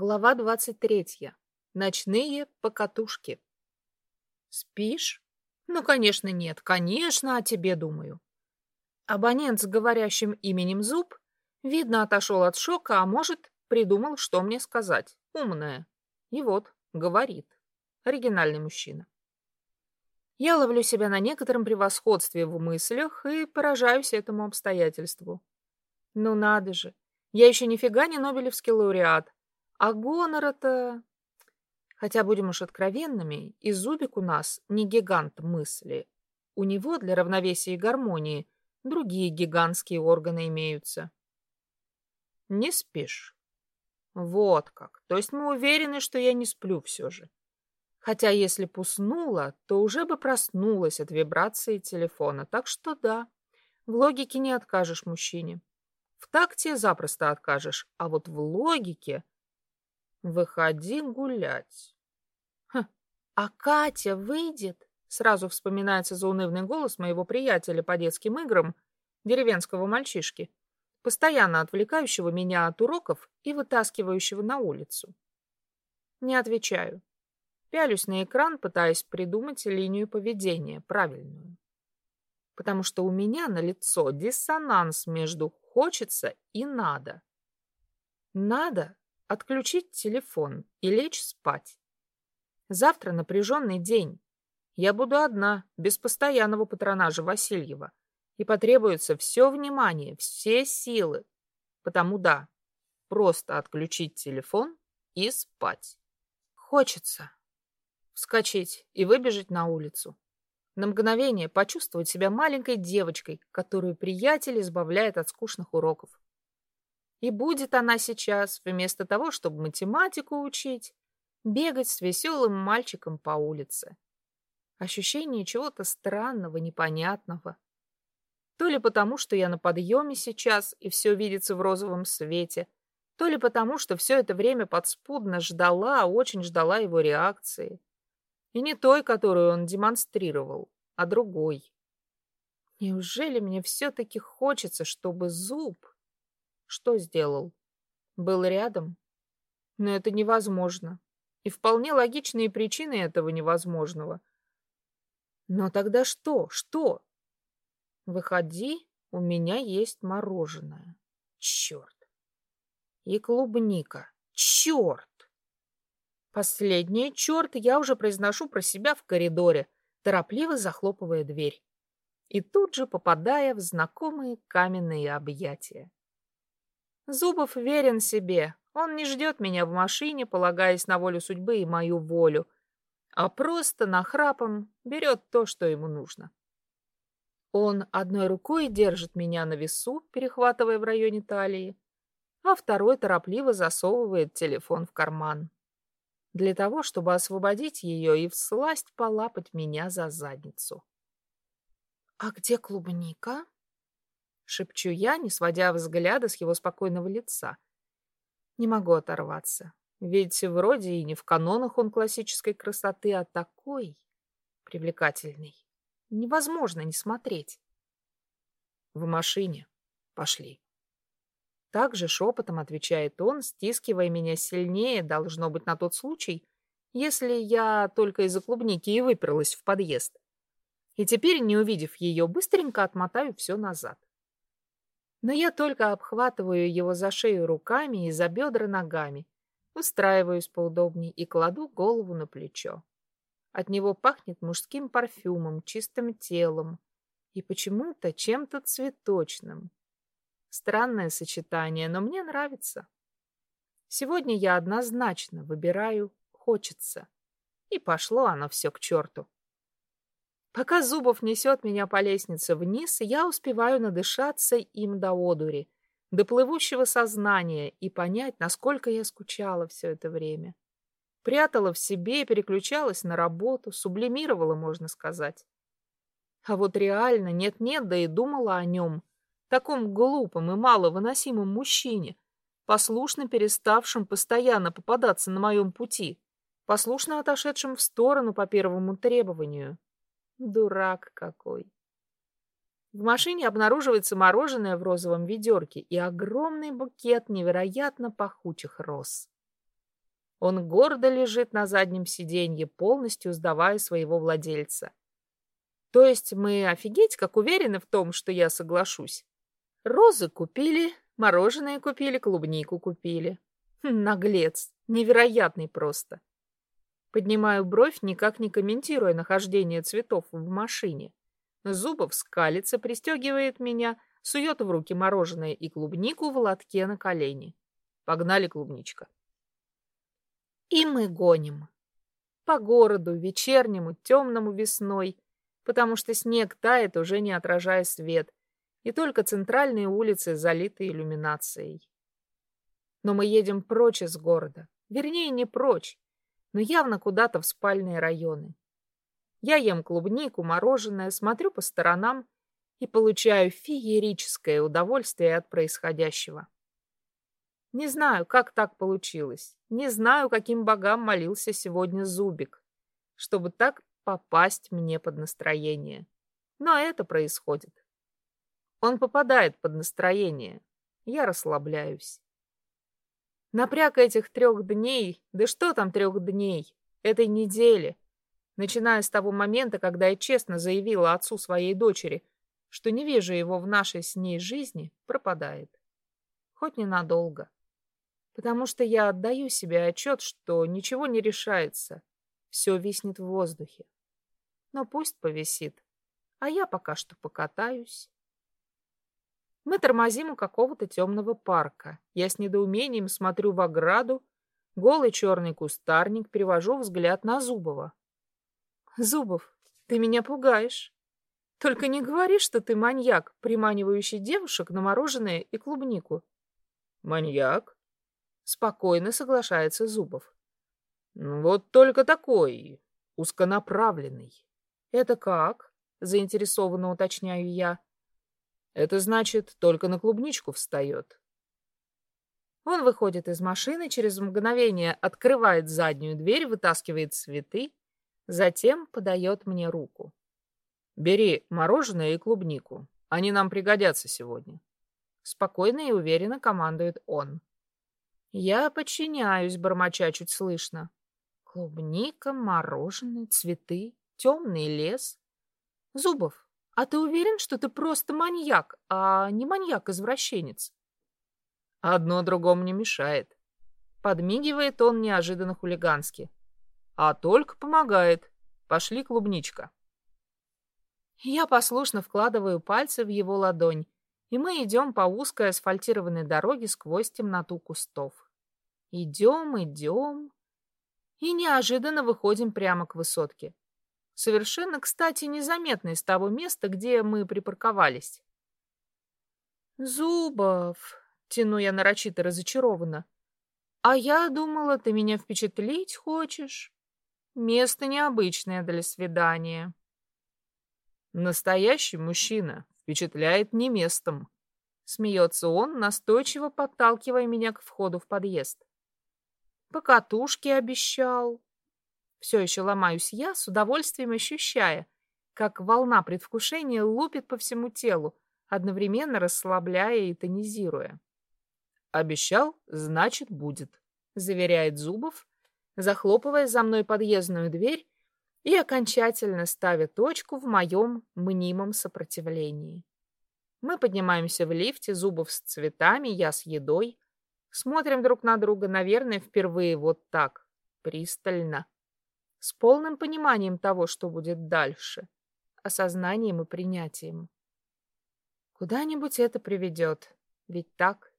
Глава 23. Ночные покатушки. Спишь? Ну, конечно, нет. Конечно, о тебе думаю. Абонент с говорящим именем Зуб, видно, отошел от шока, а может, придумал, что мне сказать. Умная. И вот, говорит. Оригинальный мужчина. Я ловлю себя на некотором превосходстве в мыслях и поражаюсь этому обстоятельству. Ну надо же. Я еще нифига не Нобелевский лауреат, а гонора-то... Хотя, будем уж откровенными, и Зубик у нас не гигант мысли. У него для равновесия и гармонии другие гигантские органы имеются. Не спишь? Вот как. То есть мы уверены, что я не сплю все же. Хотя если б уснула, то уже бы проснулась от вибрации телефона. Так что да, в логике не откажешь мужчине. В такте запросто откажешь, а вот в логике Выходи гулять. Хм, а Катя выйдет? Сразу вспоминается заунывный голос моего приятеля по детским играм, деревенского мальчишки, постоянно отвлекающего меня от уроков и вытаскивающего на улицу. Не отвечаю. Пялюсь на экран, пытаясь придумать линию поведения, правильную. Потому что у меня на лицо диссонанс между «хочется» и «надо». Надо отключить телефон и лечь спать. Завтра напряженный день. Я буду одна, без постоянного патронажа Васильева. И потребуется все внимание, все силы. Потому да, просто отключить телефон и спать. Хочется вскочить и выбежать на улицу. На мгновение почувствовать себя маленькой девочкой, которую приятель избавляет от скучных уроков. И будет она сейчас, вместо того, чтобы математику учить, бегать с веселым мальчиком по улице. Ощущение чего-то странного, непонятного. То ли потому, что я на подъеме сейчас, и все видится в розовом свете, то ли потому, что все это время подспудно ждала, очень ждала его реакции. И не той, которую он демонстрировал, а другой. Неужели мне все-таки хочется, чтобы зуб что сделал? Был рядом? Но это невозможно. И вполне логичные причины этого невозможного. Но тогда что? Что? Выходи, у меня есть мороженое. Черт. И клубника. Черт. Последнее черт я уже произношу про себя в коридоре, торопливо захлопывая дверь. И тут же попадая в знакомые каменные объятия. Зубов верен себе. Он не ждет меня в машине, полагаясь на волю судьбы и мою волю, а просто нахрапом берет то, что ему нужно. Он одной рукой держит меня на весу, перехватывая в районе талии, а второй торопливо засовывает телефон в карман. Для того, чтобы освободить ее и всласть полапать меня за задницу. «А где клубника?» Шепчу я, не сводя взгляда с его спокойного лица. Не могу оторваться. Ведь вроде и не в канонах он классической красоты, а такой привлекательный. Невозможно не смотреть. В машине. Пошли. Так же шепотом отвечает он, стискивая меня сильнее, должно быть на тот случай, если я только из-за клубники и выперлась в подъезд. И теперь, не увидев ее, быстренько отмотаю все назад. Но я только обхватываю его за шею руками и за бедра ногами, устраиваюсь поудобнее и кладу голову на плечо. От него пахнет мужским парфюмом, чистым телом и почему-то чем-то цветочным. Странное сочетание, но мне нравится. Сегодня я однозначно выбираю «хочется». И пошло оно все к черту. Пока Зубов несет меня по лестнице вниз, я успеваю надышаться им до одури, до плывущего сознания и понять, насколько я скучала все это время. Прятала в себе, переключалась на работу, сублимировала, можно сказать. А вот реально нет-нет, да и думала о нем, таком глупом и маловыносимом мужчине, послушно переставшем постоянно попадаться на моем пути, послушно отошедшем в сторону по первому требованию. Дурак какой. В машине обнаруживается мороженое в розовом ведерке и огромный букет невероятно пахучих роз. Он гордо лежит на заднем сиденье, полностью сдавая своего владельца. То есть мы офигеть как уверены в том, что я соглашусь. Розы купили, мороженое купили, клубнику купили. Хм, наглец, невероятный просто. Поднимаю бровь, никак не комментируя нахождение цветов в машине. Зубов скалится, пристегивает меня, сует в руки мороженое и клубнику в лотке на колени. Погнали, клубничка. И мы гоним. По городу, вечернему, темному весной, потому что снег тает, уже не отражая свет, и только центральные улицы залиты иллюминацией. Но мы едем прочь из города. Вернее, не прочь, но явно куда-то в спальные районы. Я ем клубнику, мороженое, смотрю по сторонам и получаю феерическое удовольствие от происходящего. Не знаю, как так получилось. Не знаю, каким богам молился сегодня Зубик, чтобы так попасть мне под настроение. Но это происходит. Он попадает под настроение. Я расслабляюсь. Напряг этих трех дней, да что там трех дней, этой недели, начиная с того момента, когда я честно заявила отцу своей дочери, что не вижу его в нашей с ней жизни, пропадает. Хоть ненадолго. Потому что я отдаю себе отчет, что ничего не решается. Все виснет в воздухе. Но пусть повисит. А я пока что покатаюсь. Мы тормозим у какого-то темного парка. Я с недоумением смотрю в ограду, голый черный кустарник, перевожу взгляд на Зубова. Зубов, ты меня пугаешь. Только не говори, что ты маньяк, приманивающий девушек на мороженое и клубнику. Маньяк? Спокойно соглашается Зубов. Ну, вот только такой, узконаправленный. Это как? Заинтересованно уточняю я. Это значит, только на клубничку встает. Он выходит из машины, через мгновение открывает заднюю дверь, вытаскивает цветы, затем подает мне руку. «Бери мороженое и клубнику. Они нам пригодятся сегодня». Спокойно и уверенно командует он. Я подчиняюсь, бормоча чуть слышно. Клубника, мороженое, цветы, темный лес. Зубов, а ты уверен, что ты просто маньяк, а не маньяк-извращенец? Одно другому не мешает. Подмигивает он неожиданно хулигански. А только помогает. Пошли, клубничка. Я послушно вкладываю пальцы в его ладонь, и мы идем по узкой асфальтированной дороге сквозь темноту кустов. Идем, идем, и неожиданно выходим прямо к высотке совершенно, кстати, незаметный с того места, где мы припарковались. «Зубов!» — тяну я нарочито разочарованно. «А я думала, ты меня впечатлить хочешь. Место необычное для свидания». «Настоящий мужчина впечатляет не местом», — смеется он, настойчиво подталкивая меня к входу в подъезд. «Покатушки обещал», все еще ломаюсь я, с удовольствием ощущая, как волна предвкушения лупит по всему телу, одновременно расслабляя и тонизируя. «Обещал, значит, будет», — заверяет Зубов, захлопывая за мной подъездную дверь и окончательно ставя точку в моем мнимом сопротивлении. Мы поднимаемся в лифте, Зубов с цветами, я с едой. Смотрим друг на друга, наверное, впервые вот так, пристально с полным пониманием того, что будет дальше, осознанием и принятием. Куда-нибудь это приведет, ведь так?